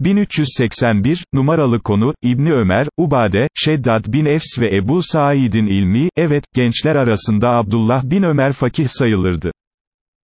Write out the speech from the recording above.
1381, numaralı konu, İbni Ömer, Ubade, Şeddad bin Efs ve Ebu Said'in ilmi, evet, gençler arasında Abdullah bin Ömer fakih sayılırdı.